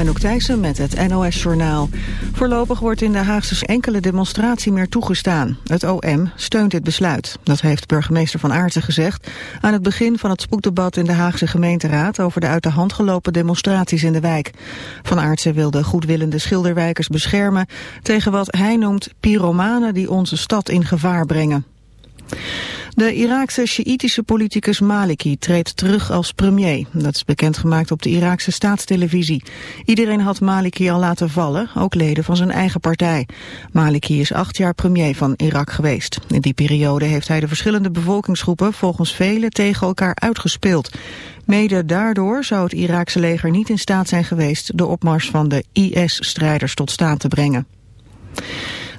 Anouk Thijssen met het NOS-journaal. Voorlopig wordt in de Haagse enkele demonstratie meer toegestaan. Het OM steunt dit besluit. Dat heeft burgemeester Van Aartsen gezegd... aan het begin van het spoeddebat in de Haagse gemeenteraad... over de uit de hand gelopen demonstraties in de wijk. Van Aartsen wil de goedwillende schilderwijkers beschermen... tegen wat hij noemt pyromanen die onze stad in gevaar brengen. De Iraakse Sjiïtische politicus Maliki treedt terug als premier. Dat is bekendgemaakt op de Iraakse staatstelevisie. Iedereen had Maliki al laten vallen, ook leden van zijn eigen partij. Maliki is acht jaar premier van Irak geweest. In die periode heeft hij de verschillende bevolkingsgroepen volgens velen tegen elkaar uitgespeeld. Mede daardoor zou het Iraakse leger niet in staat zijn geweest de opmars van de IS-strijders tot staan te brengen.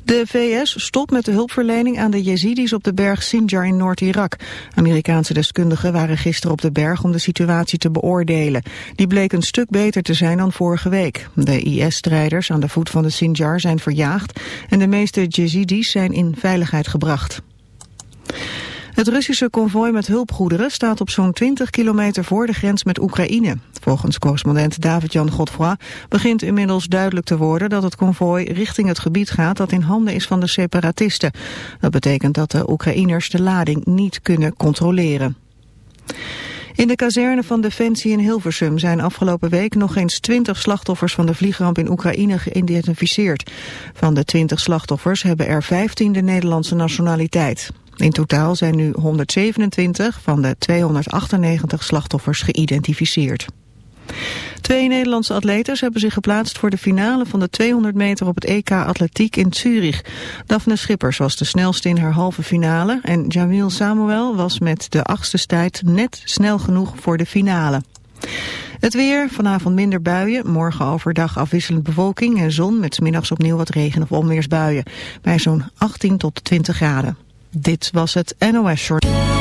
De VS stopt met de hulpverlening aan de Jezidis op de berg Sinjar in Noord-Irak. Amerikaanse deskundigen waren gisteren op de berg om de situatie te beoordelen. Die bleek een stuk beter te zijn dan vorige week. De IS-strijders aan de voet van de Sinjar zijn verjaagd en de meeste Jezidis zijn in veiligheid gebracht. Het Russische konvooi met hulpgoederen staat op zo'n 20 kilometer voor de grens met Oekraïne. Volgens correspondent David-Jan Godfroy begint inmiddels duidelijk te worden dat het konvooi richting het gebied gaat dat in handen is van de separatisten. Dat betekent dat de Oekraïners de lading niet kunnen controleren. In de kazerne van Defensie in Hilversum zijn afgelopen week nog eens 20 slachtoffers van de vliegramp in Oekraïne geïdentificeerd. Van de 20 slachtoffers hebben er 15 de Nederlandse nationaliteit. In totaal zijn nu 127 van de 298 slachtoffers geïdentificeerd. Twee Nederlandse atletes hebben zich geplaatst voor de finale van de 200 meter op het EK Atletiek in Zurich. Daphne Schippers was de snelste in haar halve finale en Jamil Samuel was met de achtste tijd net snel genoeg voor de finale. Het weer, vanavond minder buien, morgen overdag afwisselend bewolking en zon met middags opnieuw wat regen of onweersbuien. Bij zo'n 18 tot 20 graden. Dit was het NOS Short.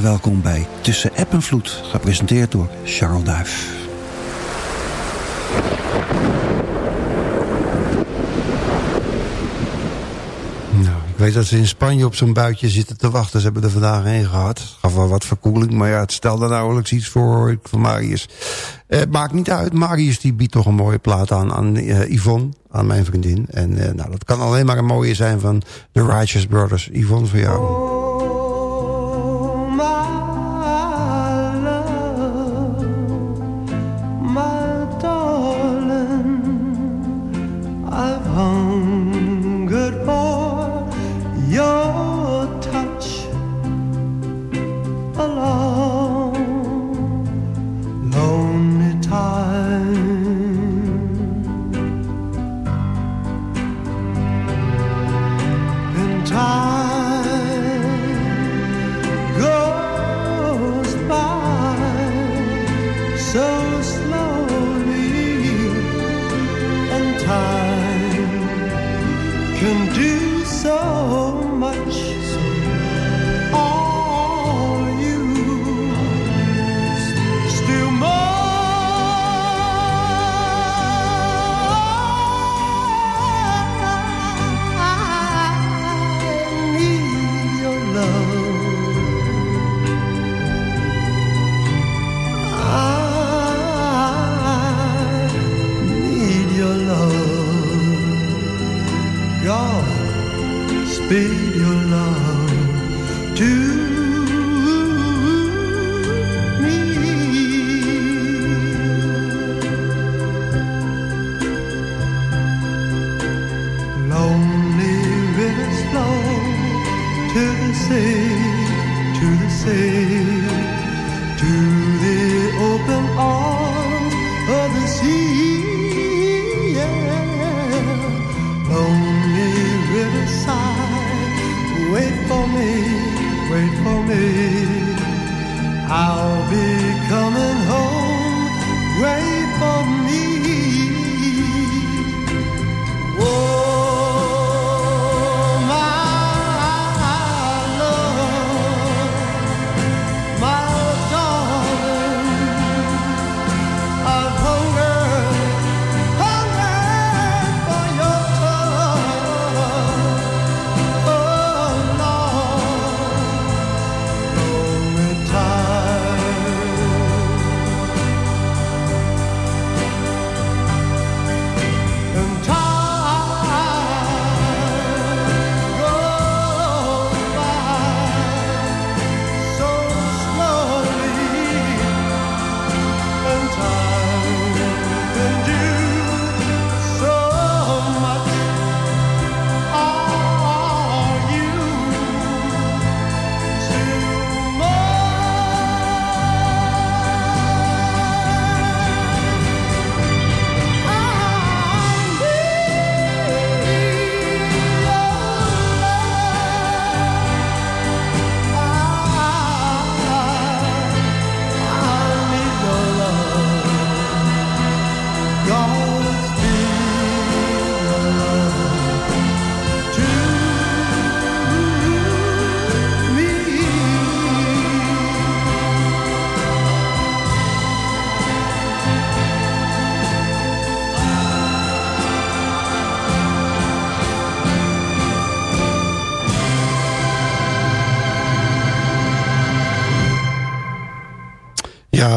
Welkom bij Tussen App en Vloed, gepresenteerd door Charles Duif. Nou, ik weet dat ze in Spanje op zo'n buitje zitten te wachten. Ze hebben er vandaag heen gehad. Gaf wel wat verkoeling, maar ja, het stelde nauwelijks iets voor van Marius. Eh, maakt niet uit, Marius die biedt toch een mooie plaat aan aan eh, Yvonne, aan mijn vriendin. En eh, nou, dat kan alleen maar een mooie zijn van The Righteous Brothers. Yvonne voor jou.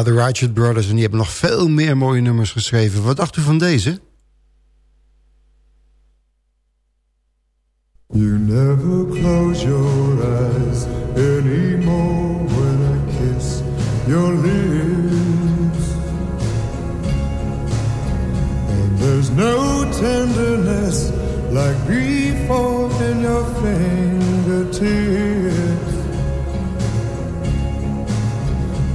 De Righteous Brothers. En die hebben nog veel meer mooie nummers geschreven. Wat dacht u van deze? You never close your eyes anymore when I kiss your lips. And there's no tenderness like before in your fingertips.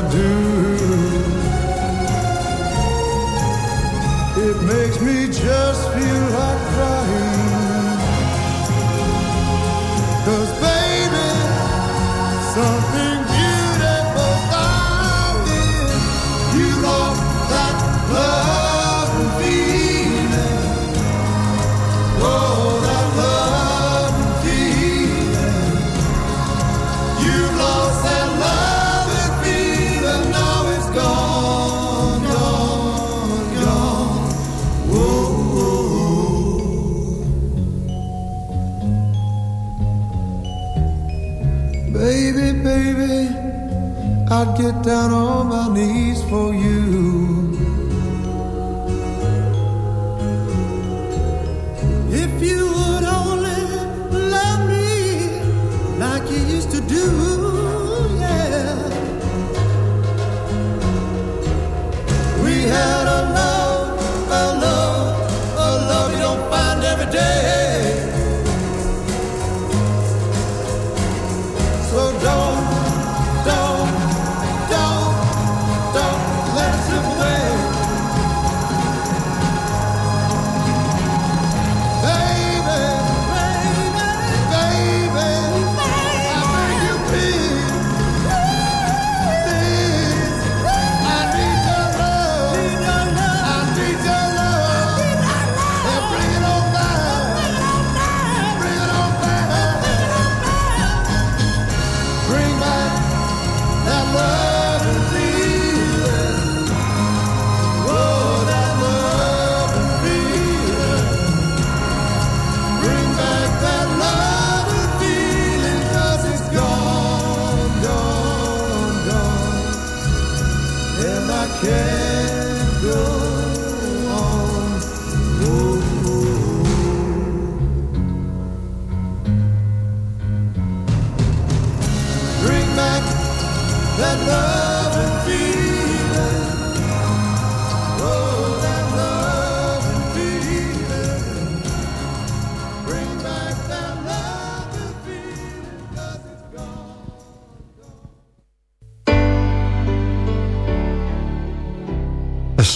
Do. It makes me just feel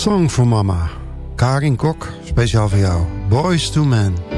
Song voor Mama. Karin Kok, speciaal voor jou. Boys to Men.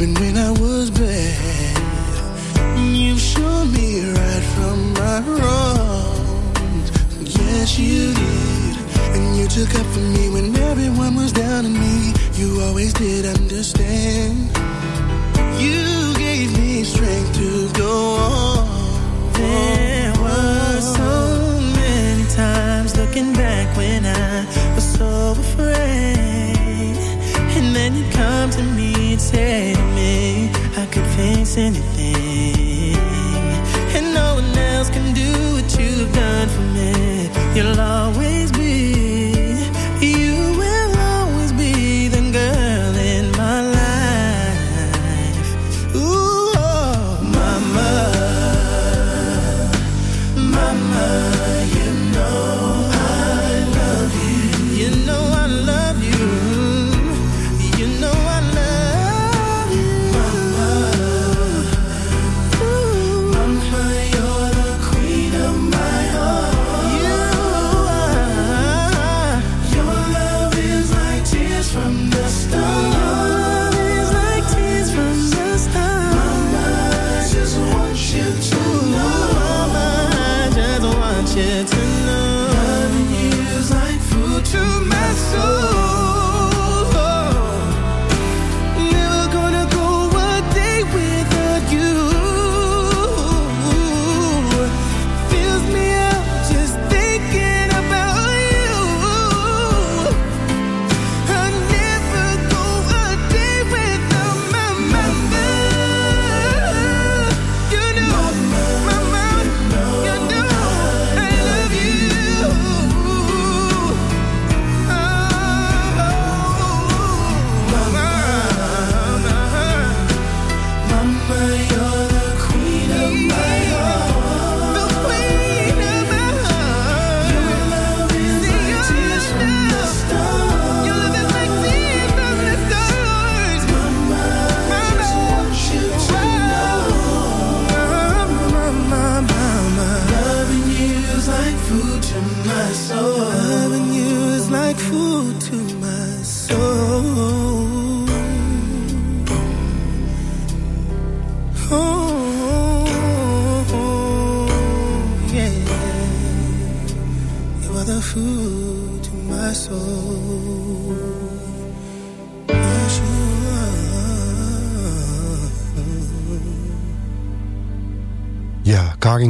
Even when I was bad, you showed me right from my wrongs. Yes, you did. And you took up for me when everyone was down on me. You always did understand. You gave me strength to go on. There were so many times looking back when I was so afraid and then you come to me and say to me, I could fix anything. And no one else can do what you've done for me. You'll always 些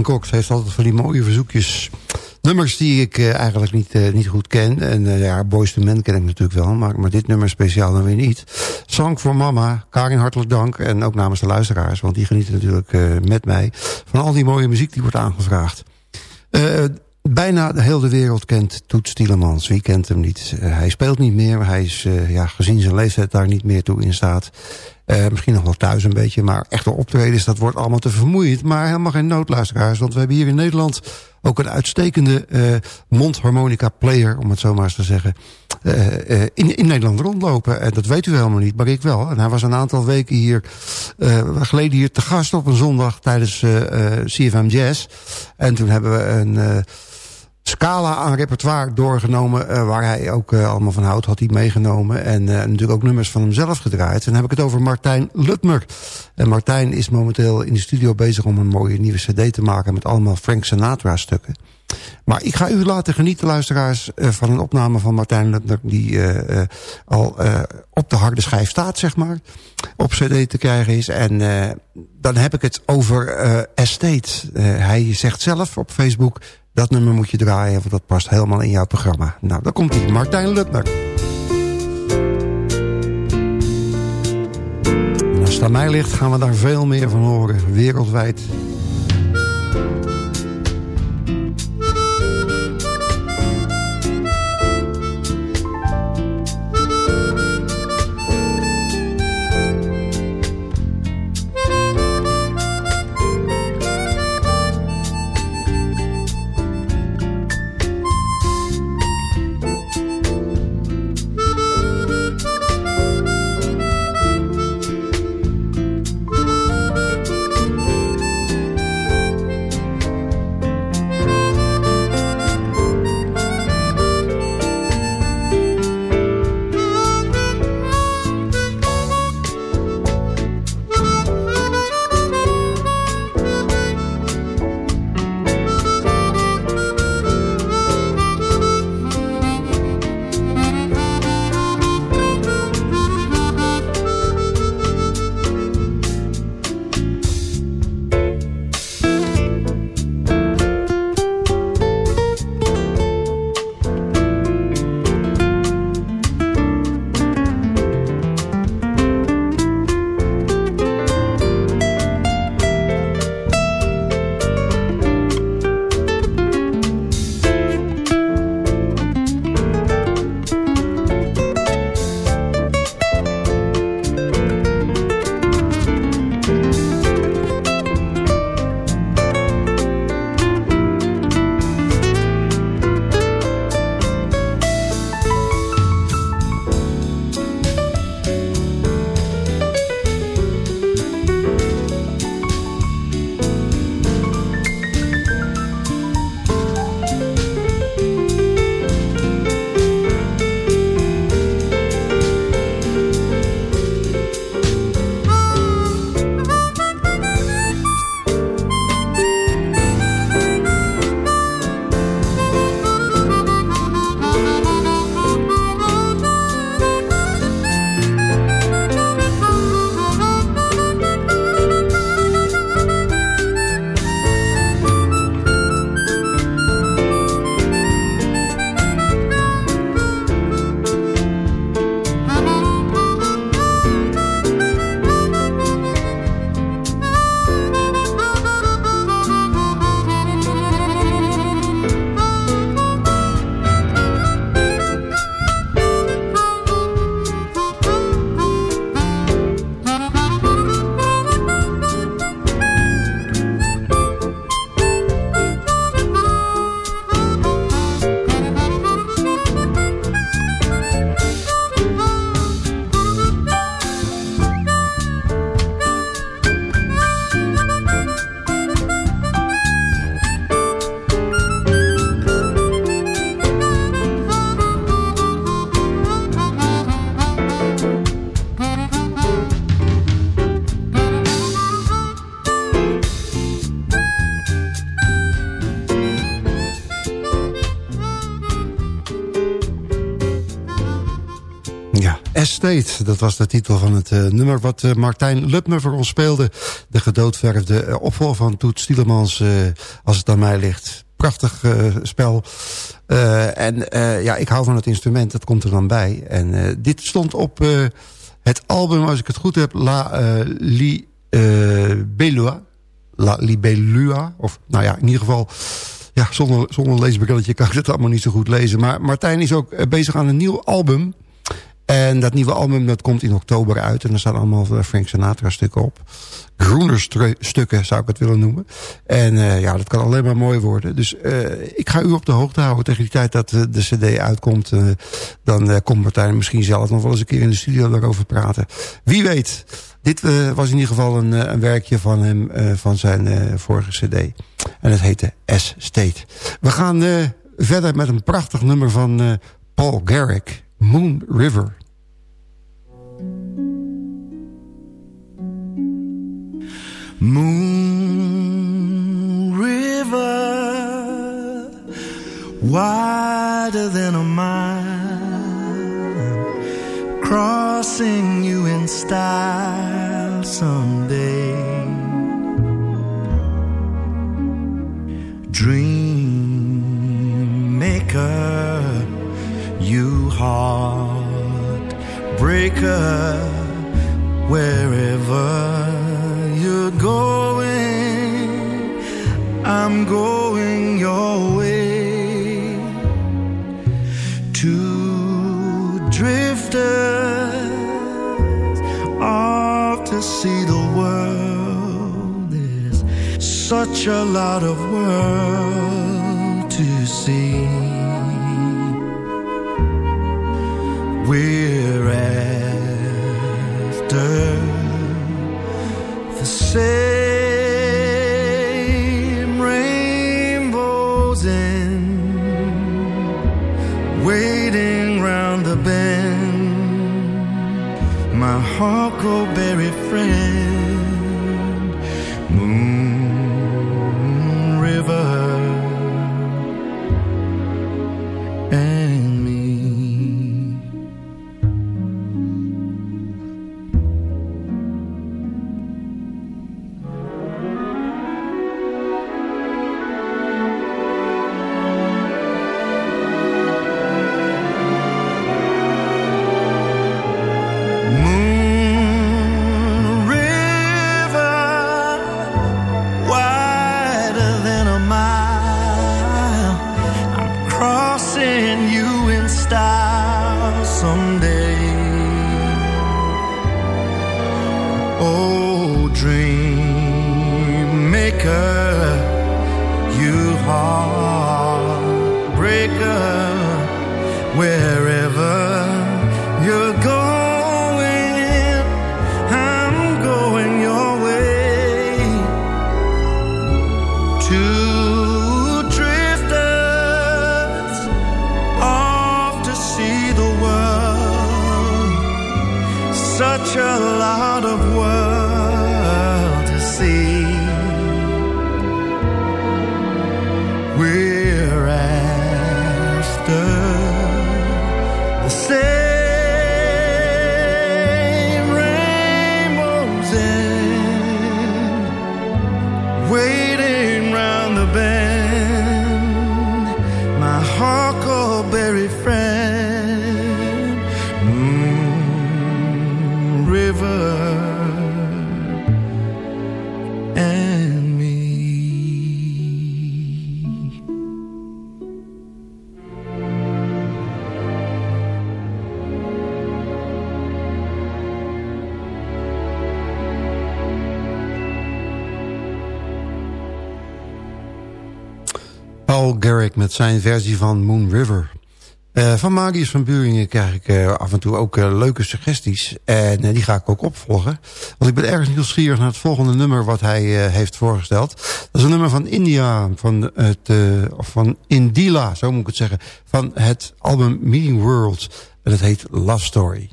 Cox heeft altijd van die mooie verzoekjes. Nummers die ik eh, eigenlijk niet, eh, niet goed ken. En eh, ja, Boys to Men ken ik natuurlijk wel. Maar, maar dit nummer speciaal dan weer niet. Song voor Mama. Karin, hartelijk dank. En ook namens de luisteraars. Want die genieten natuurlijk met mij. Van al die mooie muziek die wordt aangevraagd. Bijna de hele wereld kent Toets Tielemans. Wie kent hem niet? Hij speelt niet meer. Hij is ja, gezien zijn leeftijd daar niet meer toe in staat. Eh, misschien nog wel thuis een beetje. Maar echte optredens, dat wordt allemaal te vermoeiend. Maar helemaal geen noodluisteraars. Want we hebben hier in Nederland ook een uitstekende eh, mondharmonica player. Om het zo maar eens te zeggen. eh, in, in Nederland rondlopen. En dat weet u helemaal niet, maar ik wel. En hij was een aantal weken hier, geleden hier te gast op een zondag tijdens CFM Jazz. En toen hebben we een scala aan repertoire doorgenomen... eh, waar hij ook eh, allemaal van houdt, had hij meegenomen. En eh, natuurlijk ook nummers van hemzelf gedraaid. En dan heb ik het over Martijn Lutmer. En Martijn is momenteel in de studio bezig om een mooie nieuwe cd te maken... met allemaal Frank Sinatra stukken. Maar ik ga u laten genieten, luisteraars, van een opname van Martijn Lutner... die al op de harde schijf staat, zeg maar. Op cd te krijgen is. En dan heb ik het over Estate. Hij zegt zelf op Facebook... dat nummer moet je draaien, want dat past helemaal in jouw programma. Nou, daar komt hij, Martijn Lutner. En als het aan mij ligt, gaan we daar veel meer van horen. Wereldwijd. Estate, dat was de titel van het uh, nummer wat uh, Martijn Lupner voor ons speelde. De gedoodverfde uh, opvolger van Toet Stielemans, als het aan mij ligt. Prachtig spel. en ja, ik hou van het instrument, dat komt er dan bij. En dit stond op het album, als ik het goed heb, La Li. La Libellua, of nou ja, in ieder geval... Ja, zonder, zonder leesbrilletje kan ik het allemaal niet zo goed lezen. Maar Martijn is ook bezig aan een nieuw album... En dat nieuwe album dat komt in oktober uit. En er staan allemaal Frank Sinatra stukken op. Groener stukken zou ik het willen noemen. En uh, ja, dat kan alleen maar mooi worden. Dus uh, ik ga u op de hoogte houden. Tegen die tijd dat uh, de cd uitkomt... dan komt Martijn misschien zelf nog wel eens een keer in de studio daarover praten. Wie weet. Dit was in ieder geval een, een werkje van hem, van zijn vorige cd. En het heette S-State. We gaan verder met een prachtig nummer van Paul Garrick. Moon River. Moon River, wider than a mile, crossing you in style someday. Wherever you're going, I'm going your way. Two drifters off to see the world. There's such a lot of world to see. We're same rainbows in waiting round the bend. My huckleberry friend Oh, dream maker, you heartbreaker, wherever zijn versie van Moon River. Eh, van Marius van Buringen krijg ik eh, af en toe ook eh, leuke suggesties. En die ga ik ook opvolgen. Want ik ben ergens nieuwsgierig naar het volgende nummer wat hij heeft voorgesteld. Dat is een nummer van India, van, het, of van Indila, zo moet ik het zeggen. Van het album Meeting Worlds. En het heet Love Story.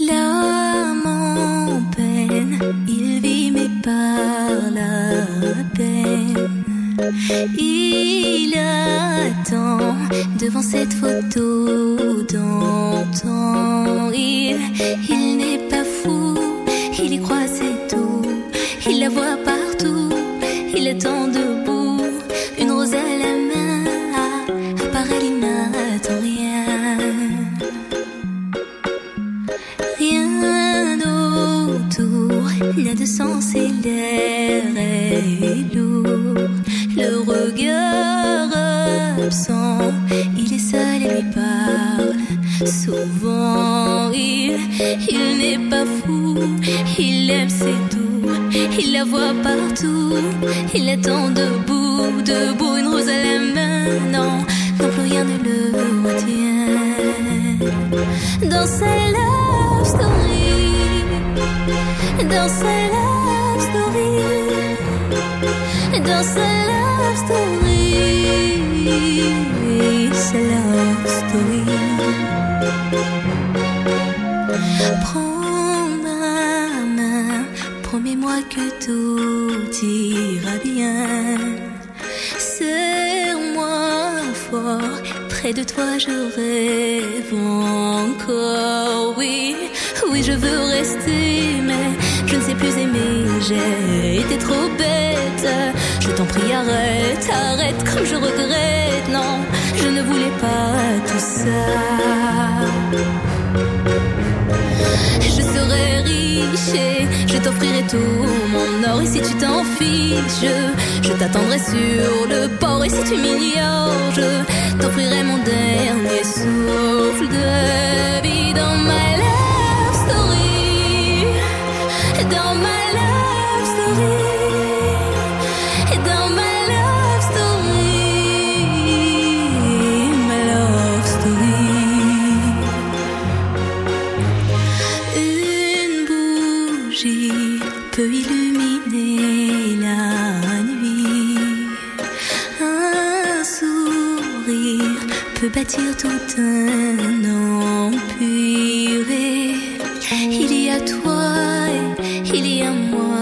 L'âme en peine, il vit mais par la peine. Il attend devant cette photo d'antan. Il, il Voit partout, il debout, debout, une rose à la main. Non, non rien ne le retient. Dans sa love story, dans sa love story, dans sa de toi je rêve encore. Oui, oui, je veux rester, mais je ne sais plus aimer. J'ai été trop bête. Je t'en prie, arrête, arrête, comme je regrette. Non, je ne voulais pas tout ça. Je serai riche et je t'offrirai tout mon or. Et si tu t'en je, t'attendrai sur le port. Et si tu m'ignores, je t'offrirai mon dernier souffle de vie dans ma love bâtir tout un empire. Il y a toi, il y a moi.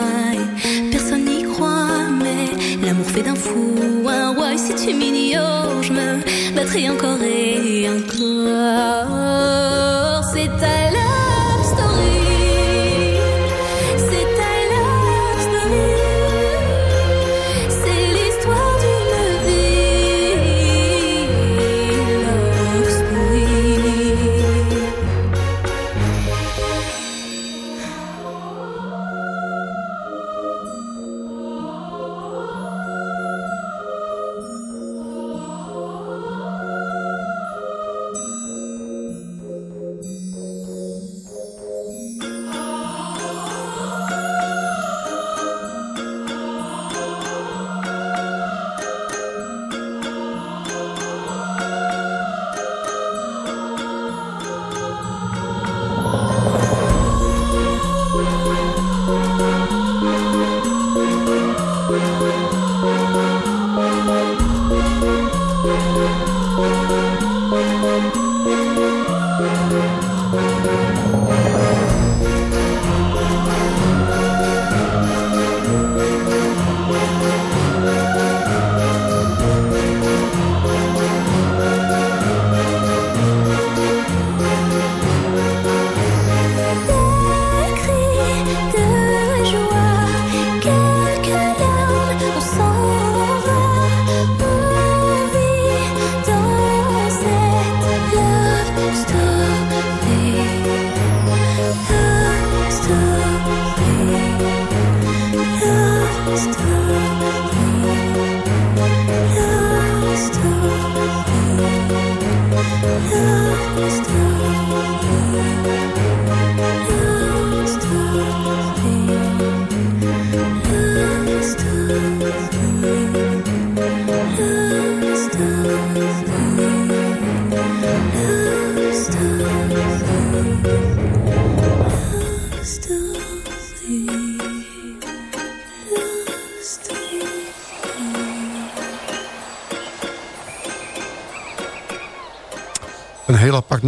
Personne n'y croit, mais l'amour fait d'un fou un roi. Si tu m'ignores, je me battrai encore et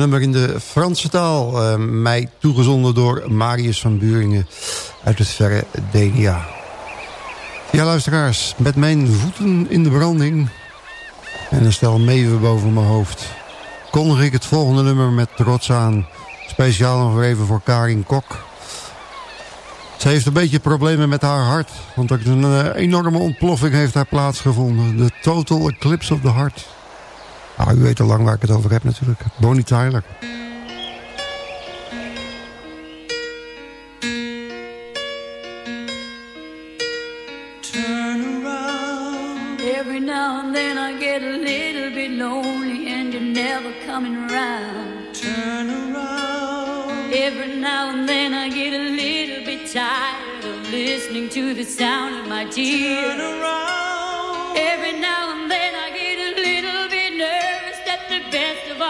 nummer in de Franse taal. Ehm, mij toegezonden door Marius van Buringen uit het verre Denia. Ja, luisteraars, met mijn voeten in de branding... en een stel meeuwen boven mijn hoofd... kondig ik het volgende nummer met trots aan. Speciaal nog even voor Karin Kok... Ze heeft een beetje problemen met haar hart. Want er een eh, enorme ontploffing heeft daar plaatsgevonden. De total eclipse of the heart. Maar u weet al lang waar ik het over heb, natuurlijk. Turn around. Every now and then I get a little bit lonely and you're never coming around. Turn around. Every now and then I get a little bit tired of listening to the sound of my tears.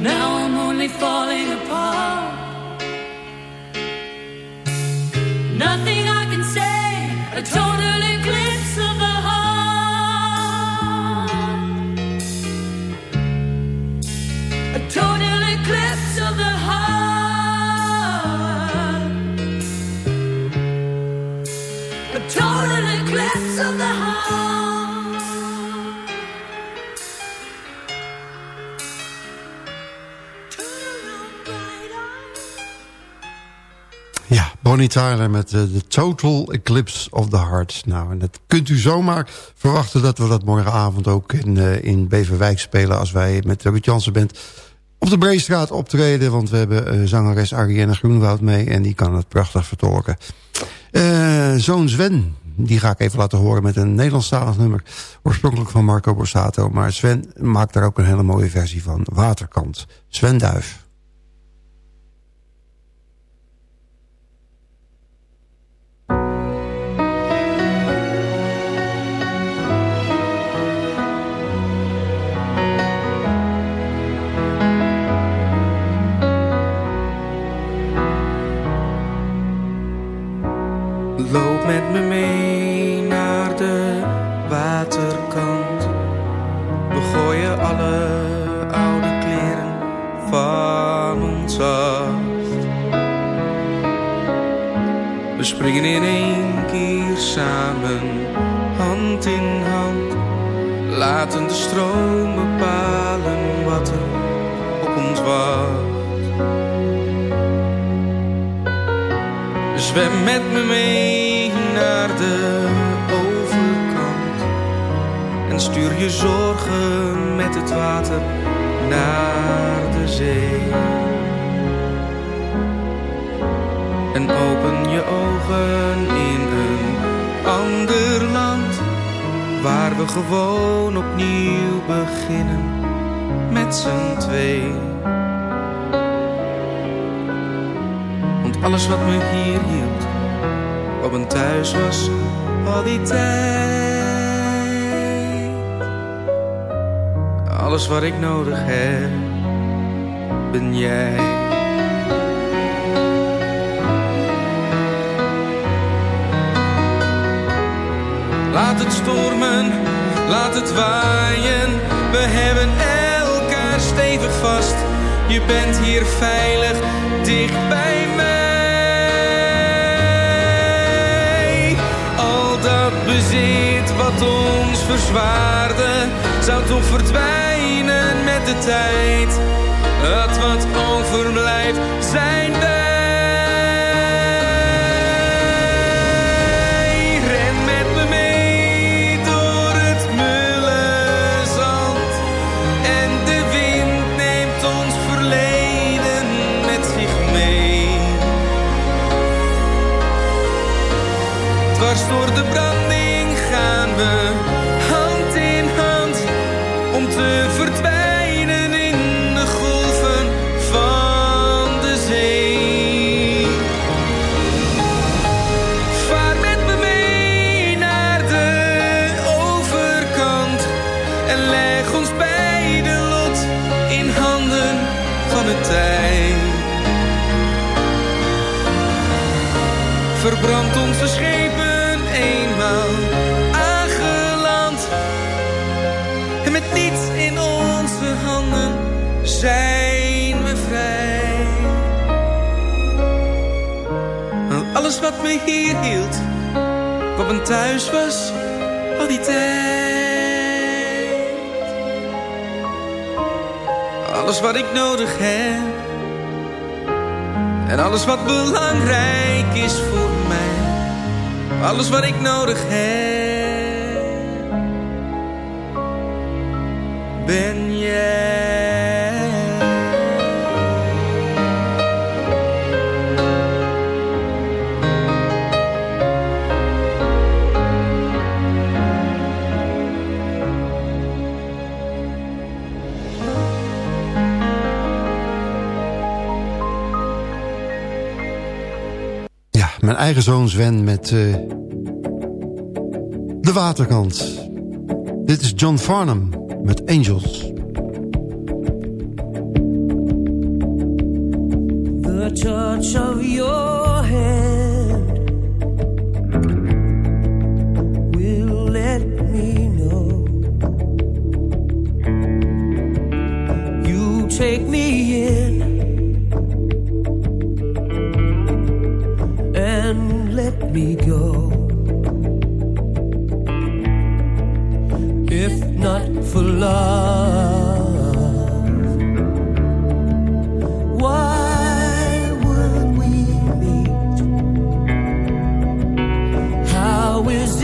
Now I'm only falling Bonnie Tyler met de The Total Eclipse of the Heart. Nou, en dat kunt u zomaar verwachten dat we dat morgenavond ook in, uh, in Beverwijk spelen... als wij met Ruud Jansen op de Breestraat optreden. Want we hebben uh, zangeres Ariane Groenwoud mee en die kan het prachtig vertolken. Zoon Sven, die ga ik even laten horen met een Nederlandstalig nummer. Oorspronkelijk van Marco Borsato. Maar Sven maakt daar ook een hele mooie versie van. Waterkant. Sven Duif. Met me mee naar de waterkant. We gooien alle oude kleren van ons af. We springen in één keer samen, hand in hand. Laten de stroom bepalen wat er op ons wacht. Zwem met me mee de overkant En stuur je zorgen met het water naar de zee. En open je ogen in een ander land Waar we gewoon opnieuw beginnen met z'n twee Alles wat me hier hield, op een thuis was al die tijd. Alles wat ik nodig heb, ben jij. Laat het stormen, laat het waaien, we hebben elkaar stevig vast. Je bent hier veilig, dicht bij mij. Bezit wat ons verzwaarde, zou toch verdwijnen met de tijd. Het wat overblijft zijn wij. Verbrand onze schepen eenmaal aangeland. En met niets in onze handen zijn we vrij. Want alles wat me hier hield, wat mijn thuis was, al die tijd. Alles wat ik nodig heb. En alles wat belangrijk is voor mij. Alles wat ik nodig heb. Ben eigen zoon Sven met eh, de waterkant. Dit is John Farnham met Angels.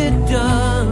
it done.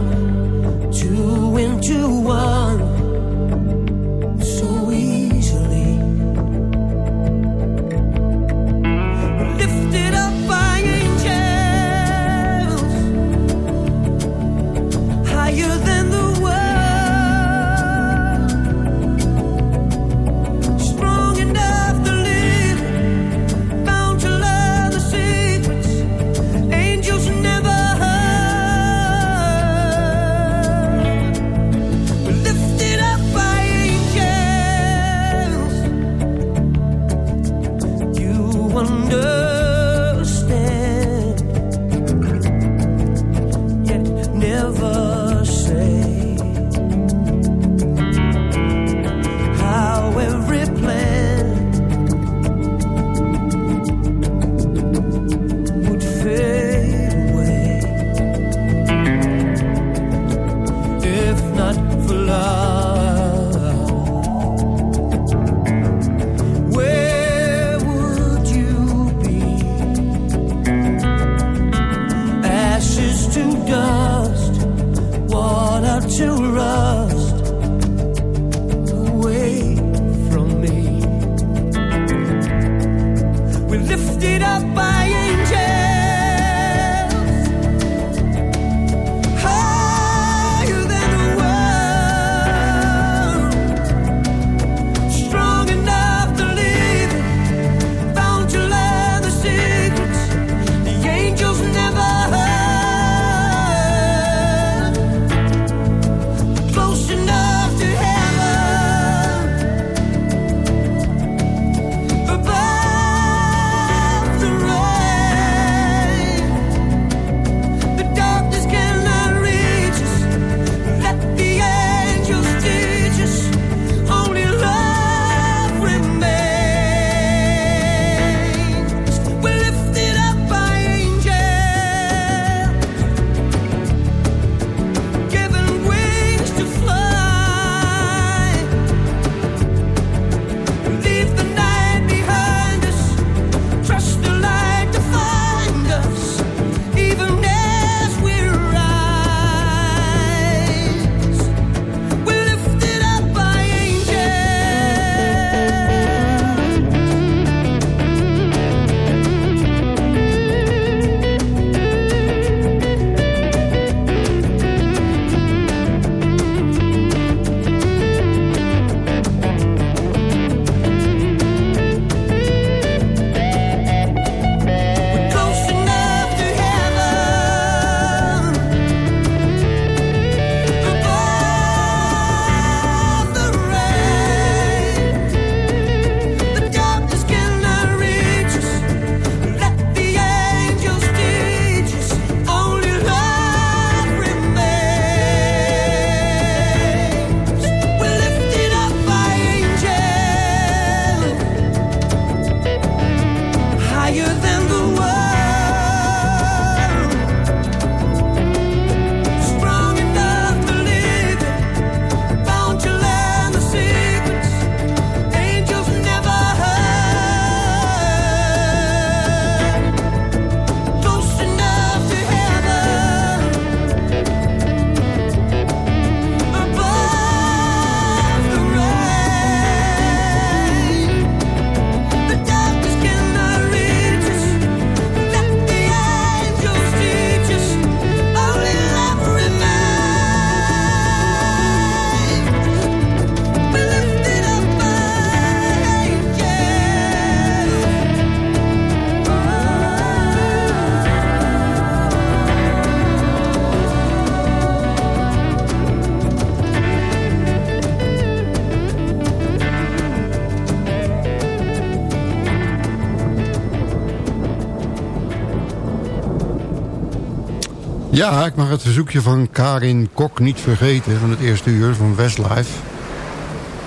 Ja, ik mag het verzoekje van Karin Kok niet vergeten... van het eerste uur van Westlife.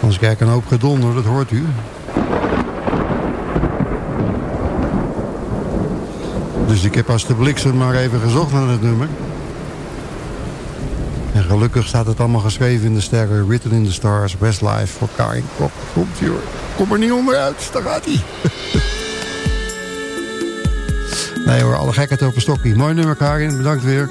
Anders kijk een hoop gedonder, dat hoort u. Dus ik heb als de bliksem maar even gezocht naar het nummer. En gelukkig staat het allemaal geschreven in de sterren... Written in the Stars, Westlife voor Karin Kok. Komt hier, kom er niet onderuit, daar gaat hij. Nee hoor, alle gekheid op een stokje. Mooi nummer, Karin. Bedankt weer.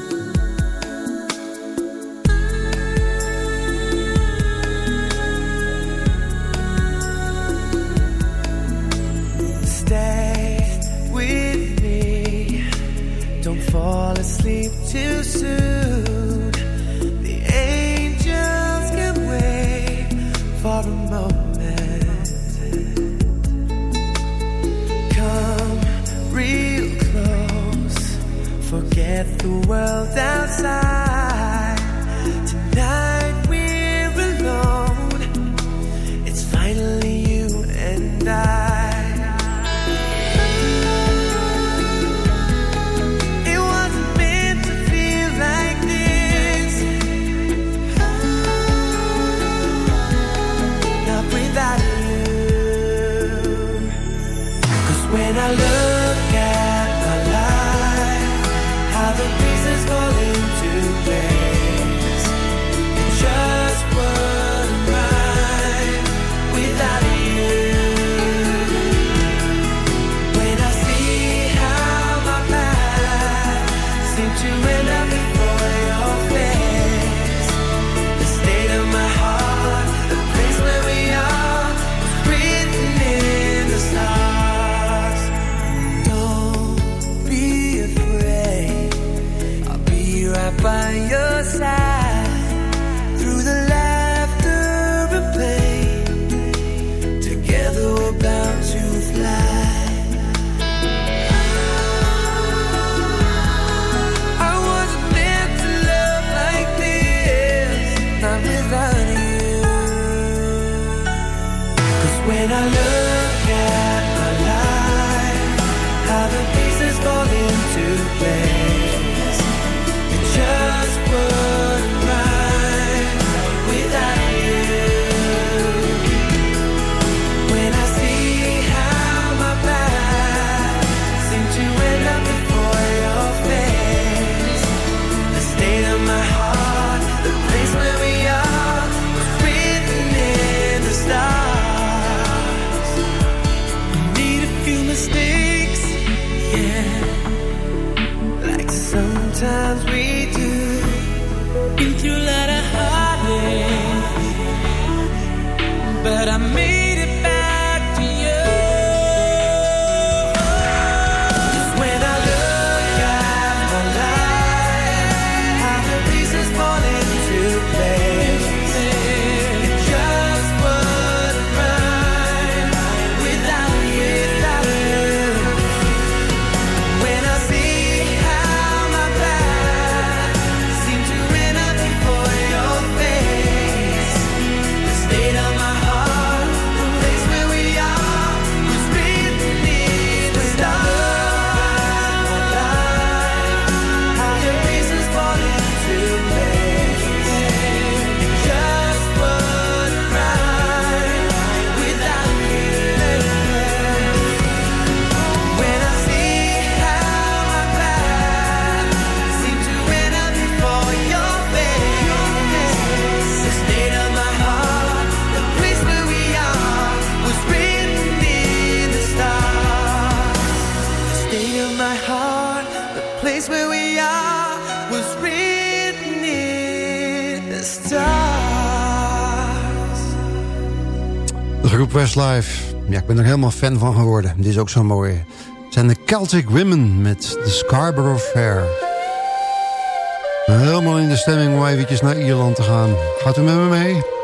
sometimes we do. Into through Westlife. Ja, ik ben er helemaal fan van geworden. Dit is ook zo mooi. Het zijn de Celtic Women met the Scarborough Fair. Helemaal in de stemming om eventjes naar Ierland te gaan. Gaat u met me mee?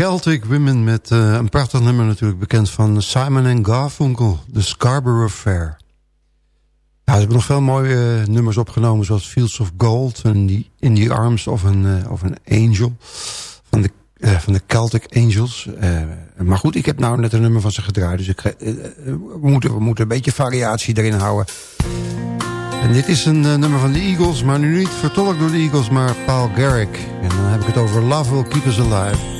Celtic Women met eh, een prachtig nummer natuurlijk bekend van Simon Garfunkel, The Scarborough Fair. Ja, ze hebben nog veel mooie eh, nummers opgenomen zoals Fields of Gold en In the Arms of een, eh, of een Angel van de, van de Celtic Angels. maar goed, ik heb nou net een nummer van ze gedraaid, dus ik, we, moeten, we moeten een beetje variatie erin houden. En dit is een nummer van de Eagles, maar nu niet vertolkt door de Eagles, maar Paul Garrick. En dan heb ik het over Love Will Keep Us Alive.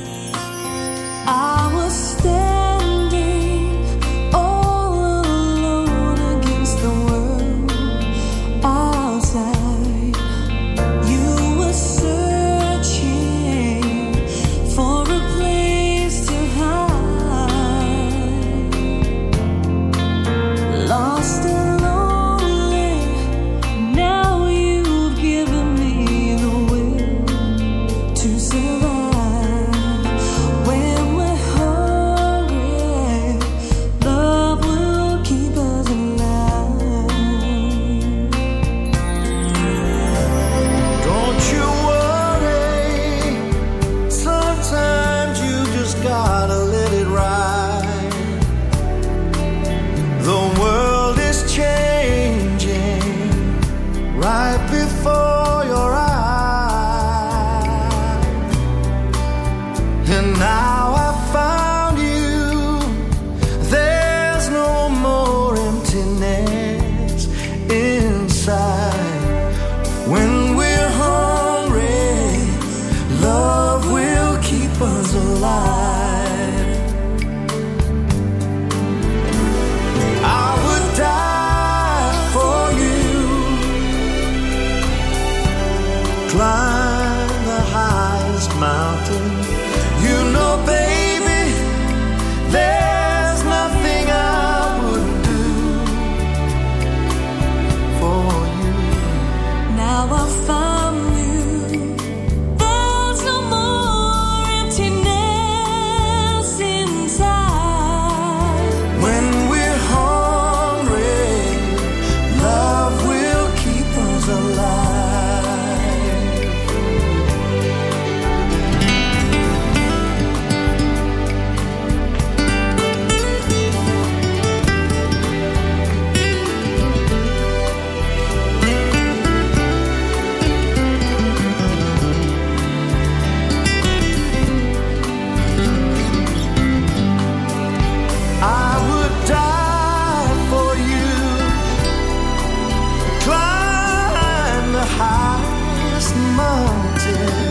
wanted.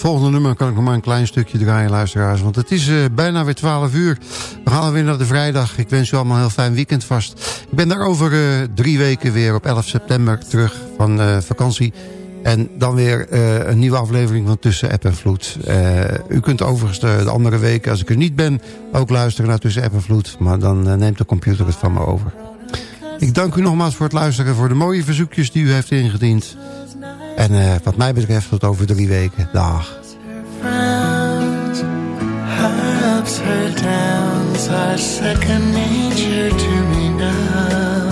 Volgende nummer kan ik nog maar een klein stukje draaien, luisteraars. Want het is eh, bijna weer 12 uur. We gaan weer naar de vrijdag. Ik wens u allemaal een heel fijn weekend vast. Ik ben daar over eh, drie weken weer op 11 september terug van eh, vakantie. En dan weer een nieuwe aflevering van Tussen App en Vloed. U kunt overigens de, de andere weken, als ik er niet ben... ook luisteren naar Tussen App en Vloed. Maar dan neemt de computer het van me over. Ik dank u nogmaals voor het luisteren... voor de mooie verzoekjes die u heeft ingediend. En eh, wat mij betreft tot over drie weken. Dag. frowns, her downs are second nature to me now.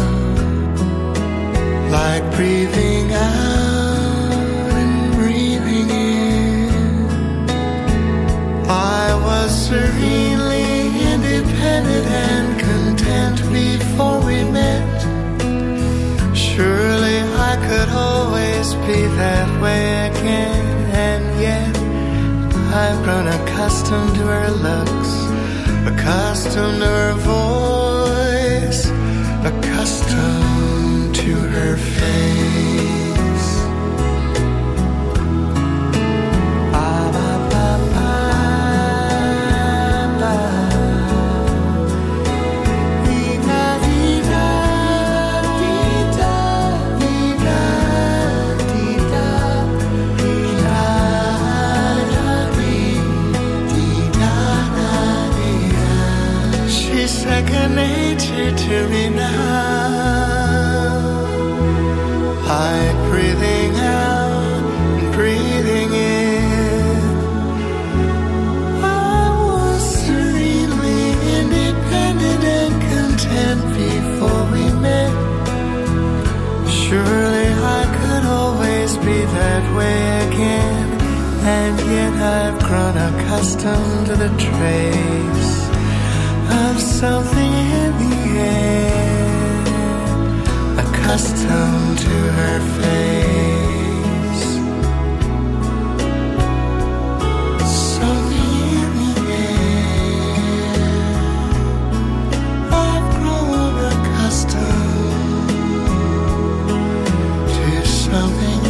Like breathing out and breathing in. I was serenely independent be that way again, and yet I've grown accustomed to her looks, accustomed to her voice, accustomed to her face. Me now. I breathing out and breathing in. I was serenely independent and content before we met. Surely I could always be that way again. And yet I've grown accustomed to the trace of something To her face.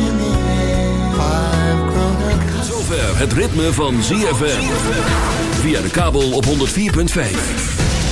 In the. Zover het ritme van ZFM. Via de kabel op 104.5.